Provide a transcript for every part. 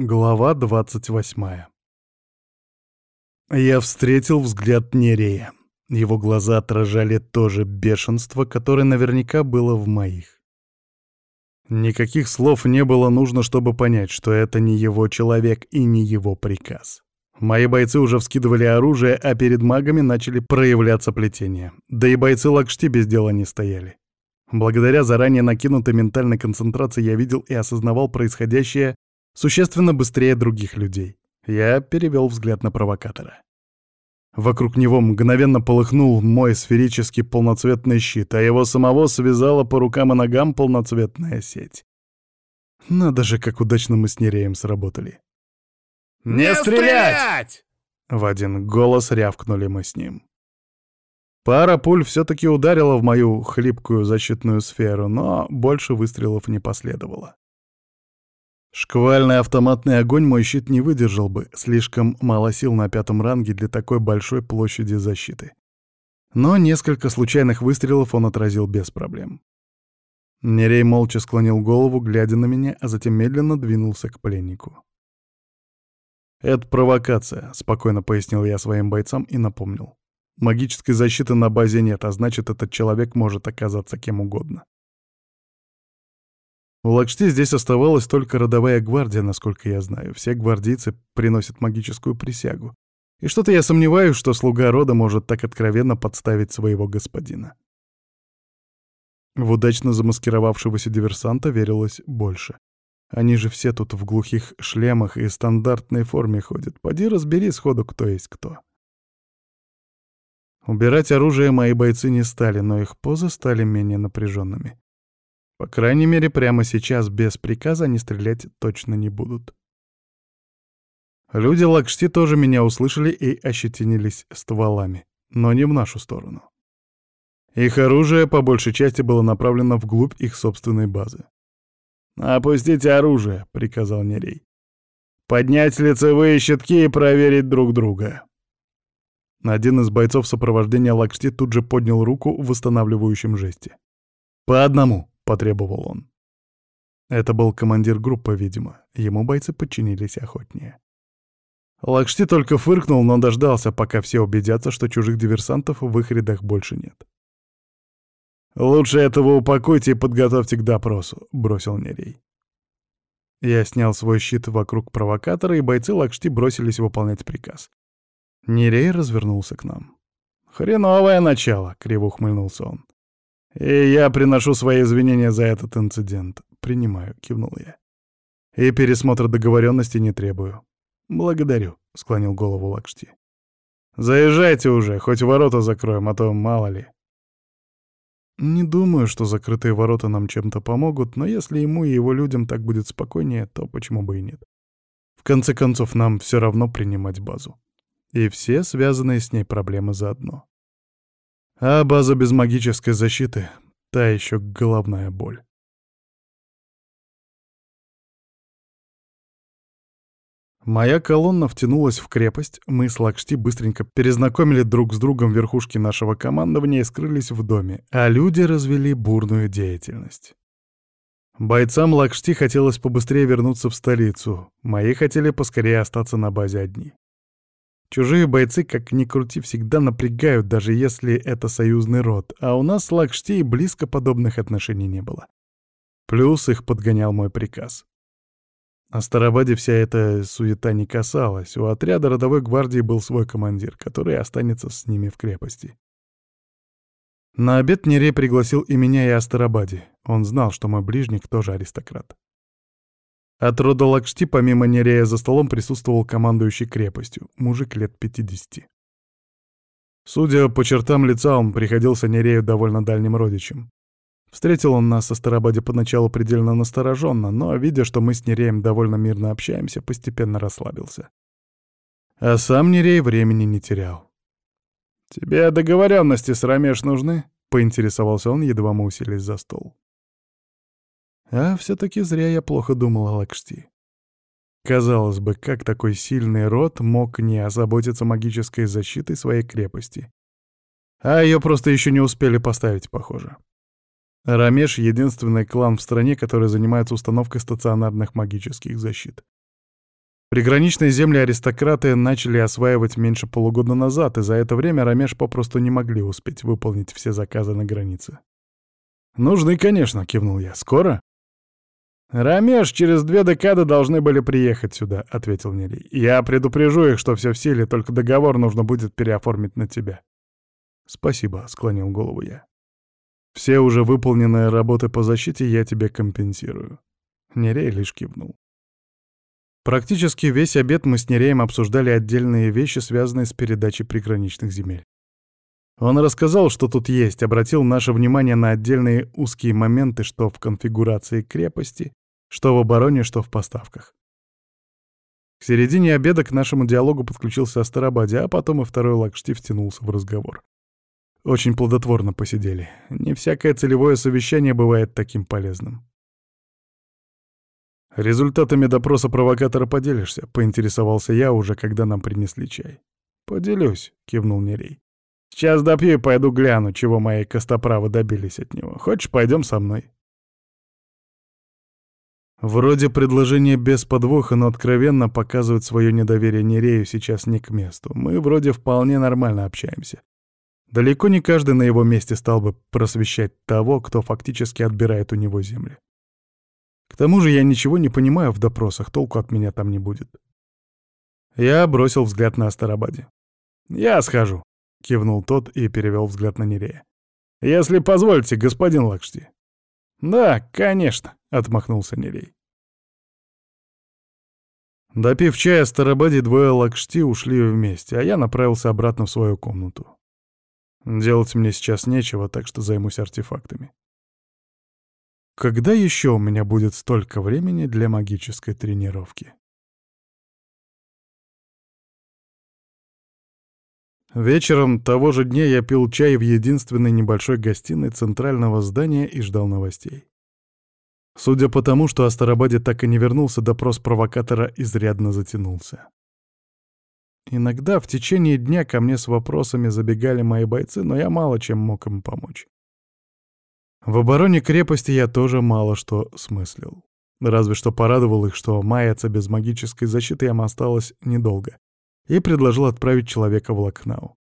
Глава 28 Я встретил взгляд Нерея. Его глаза отражали то же бешенство, которое наверняка было в моих. Никаких слов не было нужно, чтобы понять, что это не его человек и не его приказ. Мои бойцы уже вскидывали оружие, а перед магами начали проявляться плетения. Да и бойцы Лакшти без дела не стояли. Благодаря заранее накинутой ментальной концентрации я видел и осознавал происходящее существенно быстрее других людей. Я перевел взгляд на провокатора. Вокруг него мгновенно полыхнул мой сферический полноцветный щит, а его самого связала по рукам и ногам полноцветная сеть. Надо же, как удачно мы с Нереем сработали. «Не стрелять!» В один голос рявкнули мы с ним. Пара пуль все-таки ударила в мою хлипкую защитную сферу, но больше выстрелов не последовало. Шквальный автоматный огонь мой щит не выдержал бы, слишком мало сил на пятом ранге для такой большой площади защиты. Но несколько случайных выстрелов он отразил без проблем. Нерей молча склонил голову, глядя на меня, а затем медленно двинулся к пленнику. «Это провокация», — спокойно пояснил я своим бойцам и напомнил. «Магической защиты на базе нет, а значит, этот человек может оказаться кем угодно. У Лакшти здесь оставалась только родовая гвардия, насколько я знаю. Все гвардейцы приносят магическую присягу. И что-то я сомневаюсь, что слуга рода может так откровенно подставить своего господина. В удачно замаскировавшегося диверсанта верилось больше. Они же все тут в глухих шлемах и стандартной форме ходят. Поди разбери сходу, кто есть кто. Убирать оружие мои бойцы не стали, но их позы стали менее напряженными. По крайней мере, прямо сейчас без приказа они стрелять точно не будут. Люди Лакшти тоже меня услышали и ощетинились стволами, но не в нашу сторону. Их оружие по большей части было направлено вглубь их собственной базы. «Опустите оружие», — приказал Нерей. «Поднять лицевые щитки и проверить друг друга». Один из бойцов сопровождения Лакшти тут же поднял руку в восстанавливающем жесте. «По одному», потребовал он. Это был командир группы, видимо. Ему бойцы подчинились охотнее. Лакшти только фыркнул, но дождался, пока все убедятся, что чужих диверсантов в их рядах больше нет. «Лучше этого упакуйте и подготовьте к допросу», — бросил Нерей. Я снял свой щит вокруг провокатора, и бойцы Лакшти бросились выполнять приказ. Нерей развернулся к нам. «Хреновое начало», — криво ухмыльнулся он. «И я приношу свои извинения за этот инцидент. Принимаю», — кивнул я. «И пересмотра договоренности не требую». «Благодарю», — склонил голову Лакшти. «Заезжайте уже, хоть ворота закроем, а то мало ли». Не думаю, что закрытые ворота нам чем-то помогут, но если ему и его людям так будет спокойнее, то почему бы и нет. В конце концов, нам все равно принимать базу. И все связанные с ней проблемы заодно. А база без магической защиты — та еще головная боль. Моя колонна втянулась в крепость, мы с Лакшти быстренько перезнакомили друг с другом верхушки нашего командования и скрылись в доме, а люди развели бурную деятельность. Бойцам Лакшти хотелось побыстрее вернуться в столицу, мои хотели поскорее остаться на базе одни. Чужие бойцы, как ни крути, всегда напрягают, даже если это союзный род, а у нас с Лакшти близко подобных отношений не было. Плюс их подгонял мой приказ. А Старобаде вся эта суета не касалась, у отряда родовой гвардии был свой командир, который останется с ними в крепости. На обед Нерей пригласил и меня, и Астарабаде. Он знал, что мой ближник тоже аристократ. От рода Лакшти помимо Нерея за столом присутствовал командующий крепостью, мужик лет 50. Судя по чертам лица, он приходился Нерею довольно дальним родичем. Встретил он нас со Старобаде поначалу предельно настороженно, но, видя, что мы с Нереем довольно мирно общаемся, постепенно расслабился. А сам Нерей времени не терял. «Тебе договоренности с Рамеш нужны?» — поинтересовался он, едва мы уселись за стол. А все-таки зря я плохо думал о Лакшти. Казалось бы, как такой сильный род мог не озаботиться магической защитой своей крепости? А ее просто еще не успели поставить, похоже. Рамеш — единственный клан в стране, который занимается установкой стационарных магических защит. Приграничные земли аристократы начали осваивать меньше полугода назад, и за это время Рамеш попросту не могли успеть выполнить все заказы на границе. «Нужны, конечно», — кивнул я. «Скоро?» «Рамеш через две декады должны были приехать сюда», — ответил Нелли. «Я предупрежу их, что все в силе, только договор нужно будет переоформить на тебя». «Спасибо», — склонил голову я. «Все уже выполненные работы по защите я тебе компенсирую». Нерей лишь кивнул. Практически весь обед мы с Нереем обсуждали отдельные вещи, связанные с передачей приграничных земель. Он рассказал, что тут есть, обратил наше внимание на отдельные узкие моменты, что в конфигурации крепости, что в обороне, что в поставках. К середине обеда к нашему диалогу подключился Астарабаде, а потом и второй Лакшти втянулся в разговор. Очень плодотворно посидели. Не всякое целевое совещание бывает таким полезным. «Результатами допроса провокатора поделишься?» — поинтересовался я уже, когда нам принесли чай. «Поделюсь», — кивнул Нерей. «Сейчас допью и пойду гляну, чего мои костоправы добились от него. Хочешь, пойдем со мной?» Вроде предложение без подвоха, но откровенно показывает свое недоверие Нерею сейчас не к месту. Мы вроде вполне нормально общаемся. Далеко не каждый на его месте стал бы просвещать того, кто фактически отбирает у него земли. К тому же я ничего не понимаю в допросах, толку от меня там не будет. Я бросил взгляд на Астарабаде. «Я схожу», — кивнул тот и перевел взгляд на Нерея. «Если позволите, господин Лакшти». «Да, конечно», — отмахнулся Нерей. Допив чая, Старобади двое Лакшти ушли вместе, а я направился обратно в свою комнату. Делать мне сейчас нечего, так что займусь артефактами. Когда еще у меня будет столько времени для магической тренировки? Вечером того же дня я пил чай в единственной небольшой гостиной центрального здания и ждал новостей. Судя по тому, что Астарабаде так и не вернулся, допрос провокатора изрядно затянулся. Иногда в течение дня ко мне с вопросами забегали мои бойцы, но я мало чем мог им помочь. В обороне крепости я тоже мало что смыслил. Разве что порадовал их, что маяться без магической защиты им осталось недолго и предложил отправить человека в Лакнау.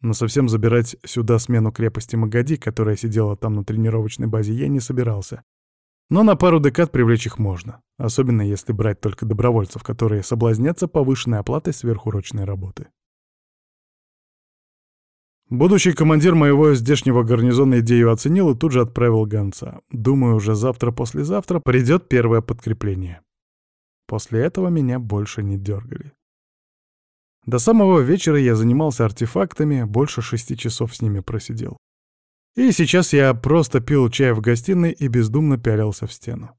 Но совсем забирать сюда смену крепости Магади, которая сидела там на тренировочной базе, я не собирался. Но на пару декад привлечь их можно, особенно если брать только добровольцев, которые соблазнятся повышенной оплатой сверхурочной работы. Будущий командир моего здешнего гарнизона идею оценил и тут же отправил гонца. Думаю, уже завтра-послезавтра придет первое подкрепление. После этого меня больше не дергали. До самого вечера я занимался артефактами, больше шести часов с ними просидел. И сейчас я просто пил чай в гостиной и бездумно пялился в стену.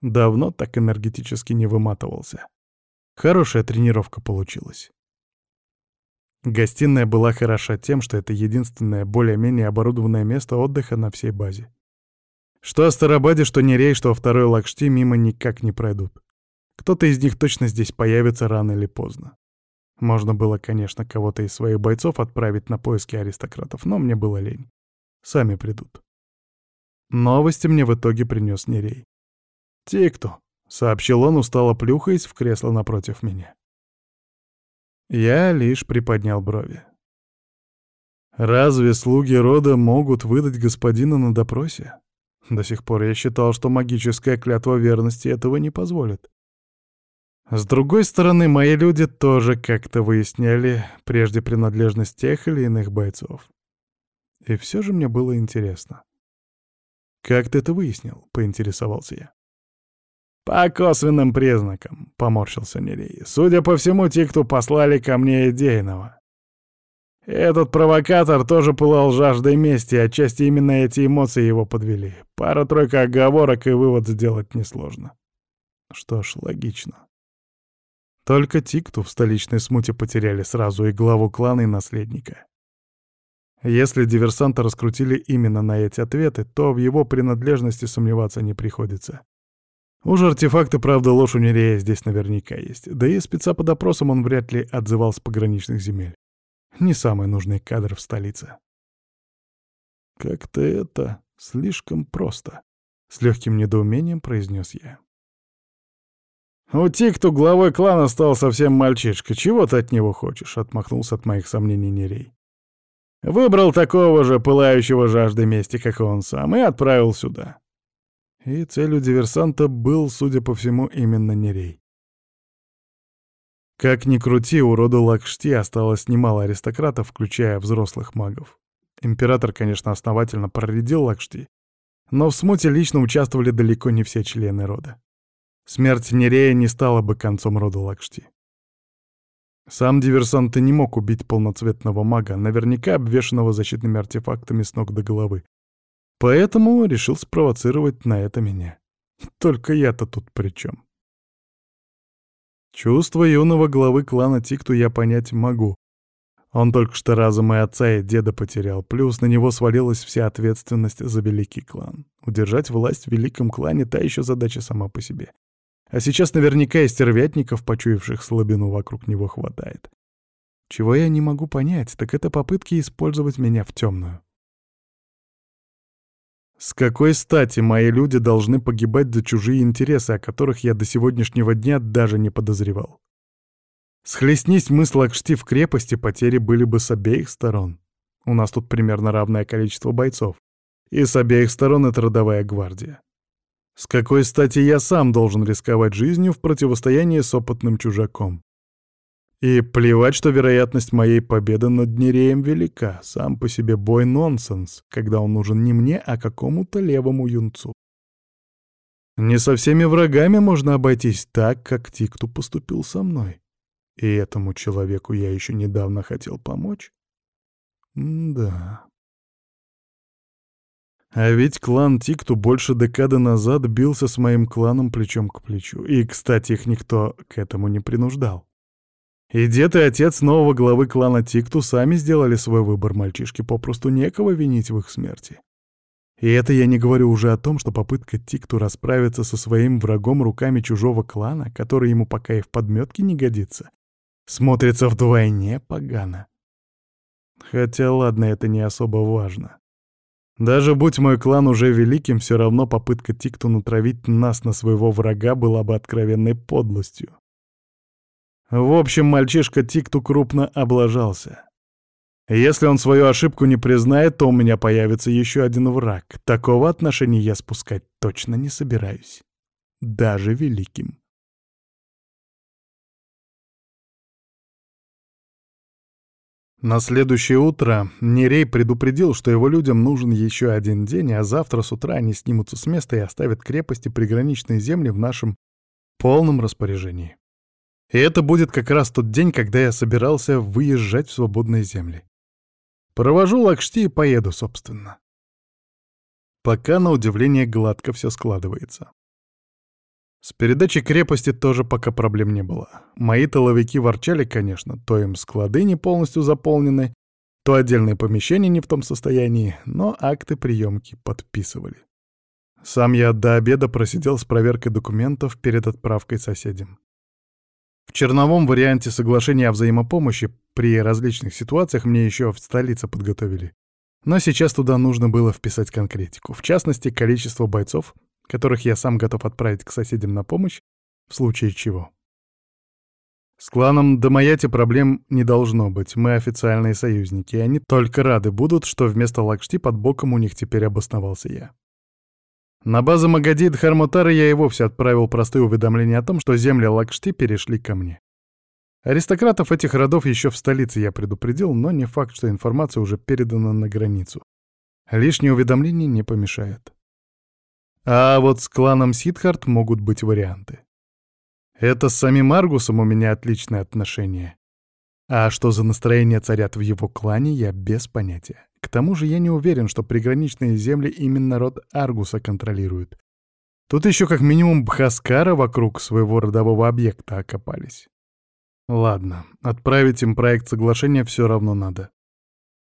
Давно так энергетически не выматывался. Хорошая тренировка получилась. Гостиная была хороша тем, что это единственное более-менее оборудованное место отдыха на всей базе. Что Астарабаде, что Нерей, что второй Лакшти мимо никак не пройдут. Кто-то из них точно здесь появится рано или поздно. Можно было, конечно, кого-то из своих бойцов отправить на поиски аристократов, но мне было лень. Сами придут. Новости мне в итоге принес Нерей. «Тикту», — сообщил он, устало плюхаясь в кресло напротив меня. Я лишь приподнял брови. Разве слуги рода могут выдать господина на допросе? До сих пор я считал, что магическая клятва верности этого не позволит. С другой стороны, мои люди тоже как-то выясняли прежде принадлежность тех или иных бойцов. И все же мне было интересно. «Как ты это выяснил?» — поинтересовался я. «По косвенным признакам», — поморщился Нерей. «Судя по всему, те, кто послали ко мне идейного. Этот провокатор тоже пылал жаждой мести, отчасти именно эти эмоции его подвели. Пара-тройка оговорок и вывод сделать несложно». Что ж, логично. Только Тикту в столичной смуте потеряли сразу и главу клана, и наследника. Если диверсанта раскрутили именно на эти ответы, то в его принадлежности сомневаться не приходится. Уж артефакты, правда, ложь у Нерея здесь наверняка есть. Да и спеца по допросам он вряд ли отзывал с пограничных земель. Не самый нужный кадр в столице. «Как-то это слишком просто», — с легким недоумением произнес я. «У Тикту главой клана стал совсем мальчишка. Чего ты от него хочешь?» — отмахнулся от моих сомнений Нерей. «Выбрал такого же пылающего жажды мести, как он сам, и отправил сюда». И целью диверсанта был, судя по всему, именно Нерей. Как ни крути, у рода Лакшти осталось немало аристократов, включая взрослых магов. Император, конечно, основательно проредил Лакшти, но в смуте лично участвовали далеко не все члены рода. Смерть Нерея не стала бы концом рода Лакшти. Сам диверсант и не мог убить полноцветного мага, наверняка обвешанного защитными артефактами с ног до головы. Поэтому решил спровоцировать на это меня. Только я-то тут при чем? Чувство юного главы клана Тикту я понять могу. Он только что разом и отца, и деда потерял, плюс на него свалилась вся ответственность за великий клан. Удержать власть в великом клане — та еще задача сама по себе. А сейчас наверняка и стервятников, почуявших слабину, вокруг него хватает. Чего я не могу понять, так это попытки использовать меня в темную. С какой стати мои люди должны погибать за чужие интересы, о которых я до сегодняшнего дня даже не подозревал? Схлестнись мы с Лакшти в крепости, потери были бы с обеих сторон. У нас тут примерно равное количество бойцов. И с обеих сторон это родовая гвардия. С какой стати я сам должен рисковать жизнью в противостоянии с опытным чужаком? И плевать, что вероятность моей победы над Нереем велика. Сам по себе бой нонсенс, когда он нужен не мне, а какому-то левому юнцу. Не со всеми врагами можно обойтись так, как Тикту поступил со мной. И этому человеку я еще недавно хотел помочь? М да. А ведь клан Тикту больше декады назад бился с моим кланом плечом к плечу. И, кстати, их никто к этому не принуждал. И дед и отец нового главы клана Тикту сами сделали свой выбор, мальчишки попросту некого винить в их смерти. И это я не говорю уже о том, что попытка Тикту расправиться со своим врагом руками чужого клана, который ему пока и в подметке не годится, смотрится вдвойне погано. Хотя ладно, это не особо важно. Даже будь мой клан уже великим, все равно попытка Тикту натравить нас на своего врага была бы откровенной подлостью. В общем, мальчишка Тикту крупно облажался. Если он свою ошибку не признает, то у меня появится еще один враг. Такого отношения я спускать точно не собираюсь. Даже великим. На следующее утро Нерей предупредил, что его людям нужен еще один день, а завтра с утра они снимутся с места и оставят крепости приграничные земли в нашем полном распоряжении. И это будет как раз тот день, когда я собирался выезжать в свободные земли. Провожу Лакшти и поеду, собственно. Пока, на удивление, гладко все складывается. С передачей крепости тоже пока проблем не было. Мои тыловики ворчали, конечно, то им склады не полностью заполнены, то отдельные помещения не в том состоянии, но акты приемки подписывали. Сам я до обеда просидел с проверкой документов перед отправкой соседям. В черновом варианте соглашения о взаимопомощи при различных ситуациях мне еще в столице подготовили. Но сейчас туда нужно было вписать конкретику, в частности, количество бойцов, которых я сам готов отправить к соседям на помощь, в случае чего. С кланом Дамаяти проблем не должно быть, мы официальные союзники, и они только рады будут, что вместо Лакшти под боком у них теперь обосновался я. На базу Магади и Дхармутары я и вовсе отправил простые уведомления о том, что земли Лакшти перешли ко мне. Аристократов этих родов еще в столице я предупредил, но не факт, что информация уже передана на границу. Лишние уведомления не помешают. А вот с кланом Сидхарт могут быть варианты. Это с самим Аргусом у меня отличные отношения. А что за настроение царят в его клане, я без понятия. К тому же я не уверен, что приграничные земли именно род Аргуса контролируют. Тут еще как минимум Бхаскара вокруг своего родового объекта окопались. Ладно, отправить им проект соглашения все равно надо.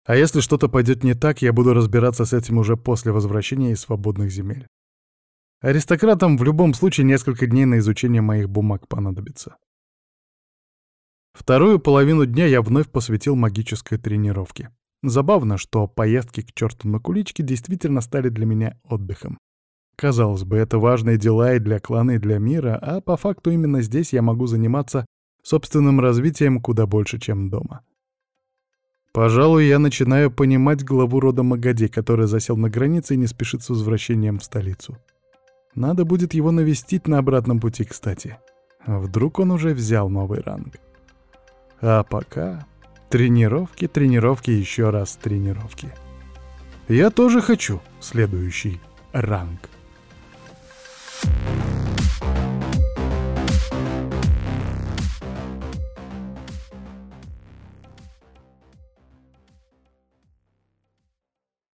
А если что-то пойдет не так, я буду разбираться с этим уже после возвращения из свободных земель. Аристократам в любом случае несколько дней на изучение моих бумаг понадобится. Вторую половину дня я вновь посвятил магической тренировке. Забавно, что поездки к черту на куличке действительно стали для меня отдыхом. Казалось бы, это важные дела и для клана, и для мира, а по факту именно здесь я могу заниматься собственным развитием куда больше, чем дома. Пожалуй, я начинаю понимать главу рода Магади, который засел на границе и не спешит с возвращением в столицу. Надо будет его навестить на обратном пути, кстати. Вдруг он уже взял новый ранг. А пока... Тренировки, тренировки, еще раз тренировки. Я тоже хочу следующий ранг. Thank you